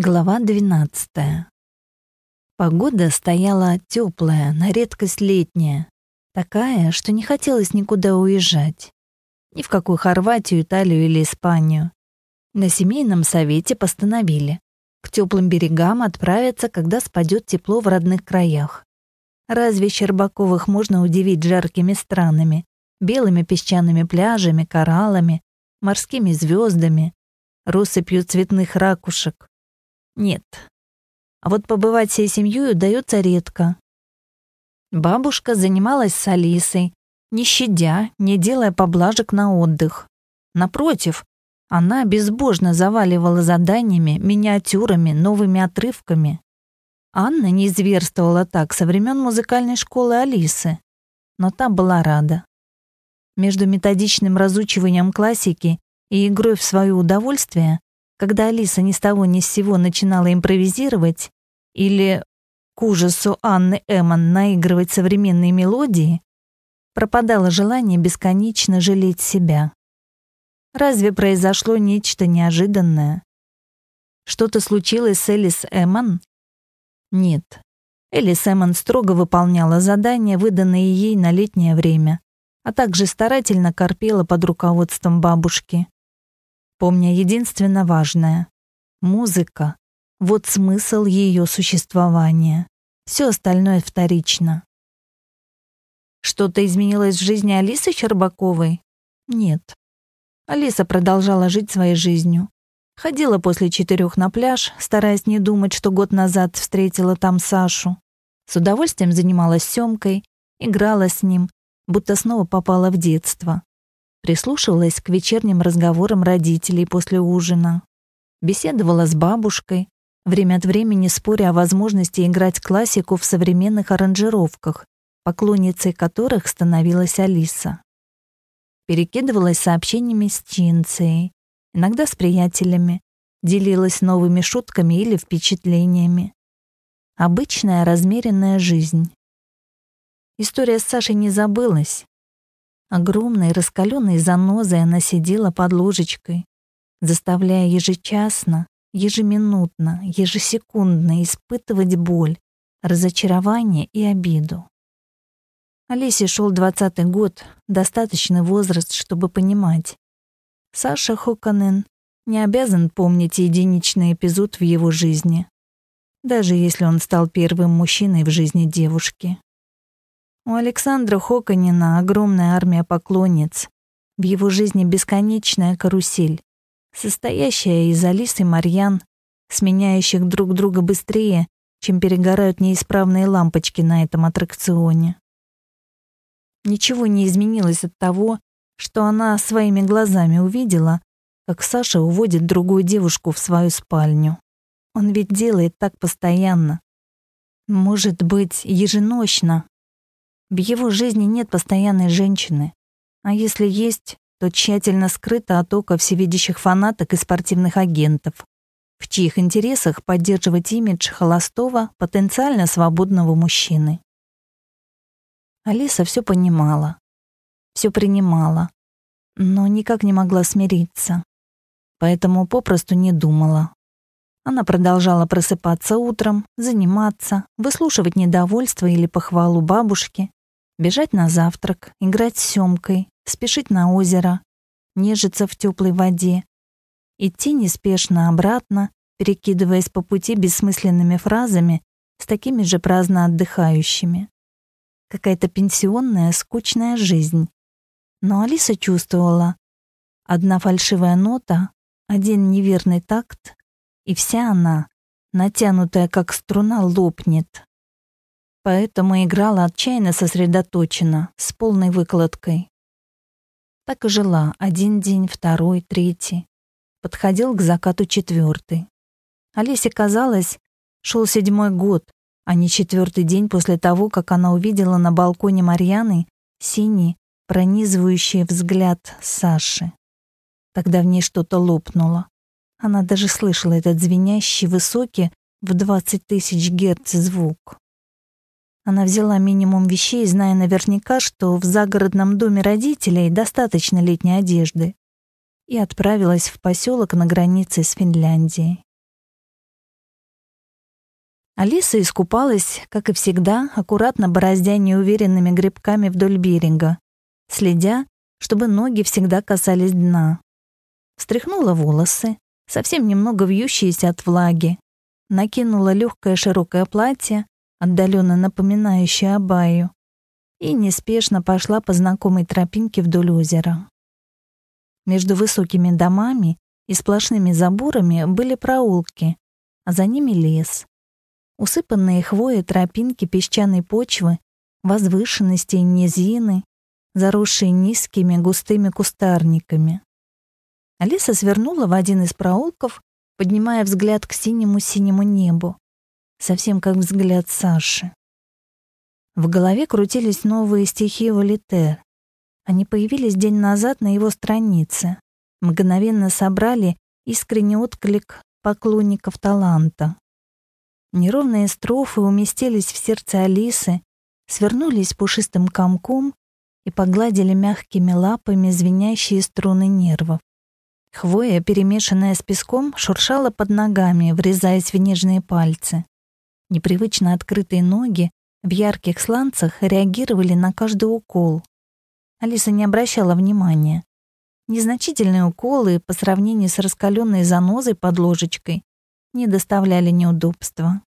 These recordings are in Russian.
Глава 12. Погода стояла теплая, на редкость летняя. Такая, что не хотелось никуда уезжать. Ни в какую Хорватию, Италию или Испанию. На семейном совете постановили к теплым берегам отправиться, когда спадет тепло в родных краях. Разве Щербаковых можно удивить жаркими странами, белыми песчаными пляжами, кораллами, морскими звездами, россыпью цветных ракушек? Нет. А вот побывать всей семьей удается редко. Бабушка занималась с Алисой, не щадя, не делая поблажек на отдых. Напротив, она безбожно заваливала заданиями, миниатюрами, новыми отрывками. Анна не зверствовала так со времен музыкальной школы Алисы, но та была рада. Между методичным разучиванием классики и игрой в свое удовольствие когда Алиса ни с того ни с сего начинала импровизировать или, к ужасу Анны Эммон, наигрывать современные мелодии, пропадало желание бесконечно жалеть себя. Разве произошло нечто неожиданное? Что-то случилось с Элис Эммон? Нет. Элис Эммон строго выполняла задания, выданные ей на летнее время, а также старательно корпела под руководством бабушки помня единственно важное — музыка. Вот смысл ее существования. Все остальное вторично. Что-то изменилось в жизни Алисы Щербаковой? Нет. Алиса продолжала жить своей жизнью. Ходила после четырех на пляж, стараясь не думать, что год назад встретила там Сашу. С удовольствием занималась съемкой, играла с ним, будто снова попала в детство прислушивалась к вечерним разговорам родителей после ужина, беседовала с бабушкой, время от времени споря о возможности играть классику в современных аранжировках, поклонницей которых становилась Алиса. Перекидывалась сообщениями с Чинцией, иногда с приятелями, делилась новыми шутками или впечатлениями. Обычная размеренная жизнь. История с Сашей не забылась, Огромной раскаленной занозой она сидела под ложечкой, заставляя ежечасно, ежеминутно, ежесекундно испытывать боль, разочарование и обиду. Алисе шел двадцатый год, достаточный возраст, чтобы понимать. Саша Хоконен не обязан помнить единичный эпизод в его жизни, даже если он стал первым мужчиной в жизни девушки. У Александра Хоконина огромная армия поклонниц. В его жизни бесконечная карусель, состоящая из Алис и Марьян, сменяющих друг друга быстрее, чем перегорают неисправные лампочки на этом аттракционе. Ничего не изменилось от того, что она своими глазами увидела, как Саша уводит другую девушку в свою спальню. Он ведь делает так постоянно. Может быть, еженочно, в его жизни нет постоянной женщины. А если есть, то тщательно скрыто от ока всевидящих фанаток и спортивных агентов, в чьих интересах поддерживать имидж холостого, потенциально свободного мужчины. Алиса все понимала, все принимала, но никак не могла смириться, поэтому попросту не думала. Она продолжала просыпаться утром, заниматься, выслушивать недовольство или похвалу бабушки, Бежать на завтрак, играть с Сёмкой, спешить на озеро, нежиться в теплой воде, идти неспешно обратно, перекидываясь по пути бессмысленными фразами с такими же праздно отдыхающими. Какая-то пенсионная, скучная жизнь. Но Алиса чувствовала, одна фальшивая нота, один неверный такт, и вся она, натянутая как струна, лопнет, поэтому играла отчаянно сосредоточенно, с полной выкладкой. Так и жила один день, второй, третий. Подходил к закату четвертый. Олесе казалось, шел седьмой год, а не четвертый день после того, как она увидела на балконе Марьяны синий, пронизывающий взгляд Саши. Тогда в ней что-то лопнуло. Она даже слышала этот звенящий, высокий, в двадцать тысяч герц звук. Она взяла минимум вещей, зная наверняка, что в загородном доме родителей достаточно летней одежды, и отправилась в поселок на границе с Финляндией. Алиса искупалась, как и всегда, аккуратно бороздя неуверенными грибками вдоль берега, следя, чтобы ноги всегда касались дна. Встряхнула волосы, совсем немного вьющиеся от влаги, накинула легкое широкое платье, отдаленно напоминающее абаю, и неспешно пошла по знакомой тропинке вдоль озера. Между высокими домами и сплошными заборами были проулки, а за ними лес. Усыпанные хвоей тропинки песчаной почвы, возвышенности и низины, заросшие низкими густыми кустарниками. Алиса свернула в один из проулков, поднимая взгляд к синему-синему небу, совсем как взгляд Саши. В голове крутились новые стихи Валитер. Они появились день назад на его странице, мгновенно собрали искренний отклик поклонников таланта. Неровные строфы уместились в сердце Алисы, свернулись пушистым комком и погладили мягкими лапами звенящие струны нервов. Хвоя, перемешанная с песком, шуршала под ногами, врезаясь в нежные пальцы. Непривычно открытые ноги в ярких сланцах реагировали на каждый укол. Алиса не обращала внимания. Незначительные уколы по сравнению с раскаленной занозой под ложечкой не доставляли неудобства.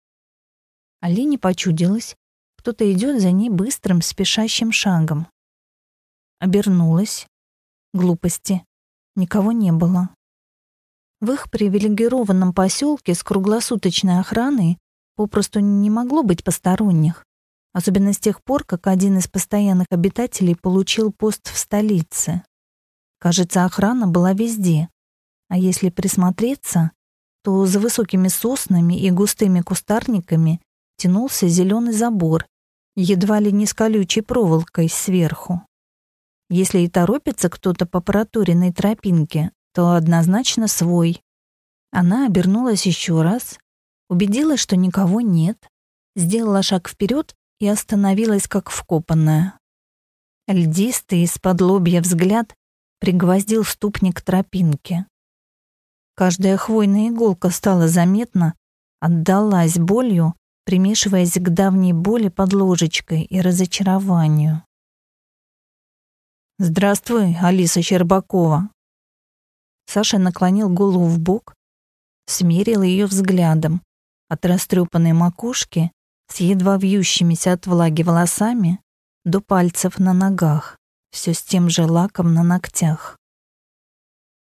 Алине почудилось, кто-то идет за ней быстрым, спешащим шагом. Обернулась. Глупости. Никого не было. В их привилегированном поселке с круглосуточной охраной попросту не могло быть посторонних, особенно с тех пор, как один из постоянных обитателей получил пост в столице. Кажется, охрана была везде. А если присмотреться, то за высокими соснами и густыми кустарниками тянулся зеленый забор, едва ли не с колючей проволокой сверху. Если и торопится кто-то по проторенной тропинке, то однозначно свой. Она обернулась еще раз, убедилась, что никого нет, сделала шаг вперед и остановилась как вкопанная. Льдистый из-под лобья взгляд пригвоздил ступни к тропинке. Каждая хвойная иголка стала заметна, отдалась болью, примешиваясь к давней боли под ложечкой и разочарованию. «Здравствуй, Алиса Щербакова!» Саша наклонил голову в бок, смерил ее взглядом от растрепанной макушки с едва вьющимися от влаги волосами до пальцев на ногах все с тем же лаком на ногтях.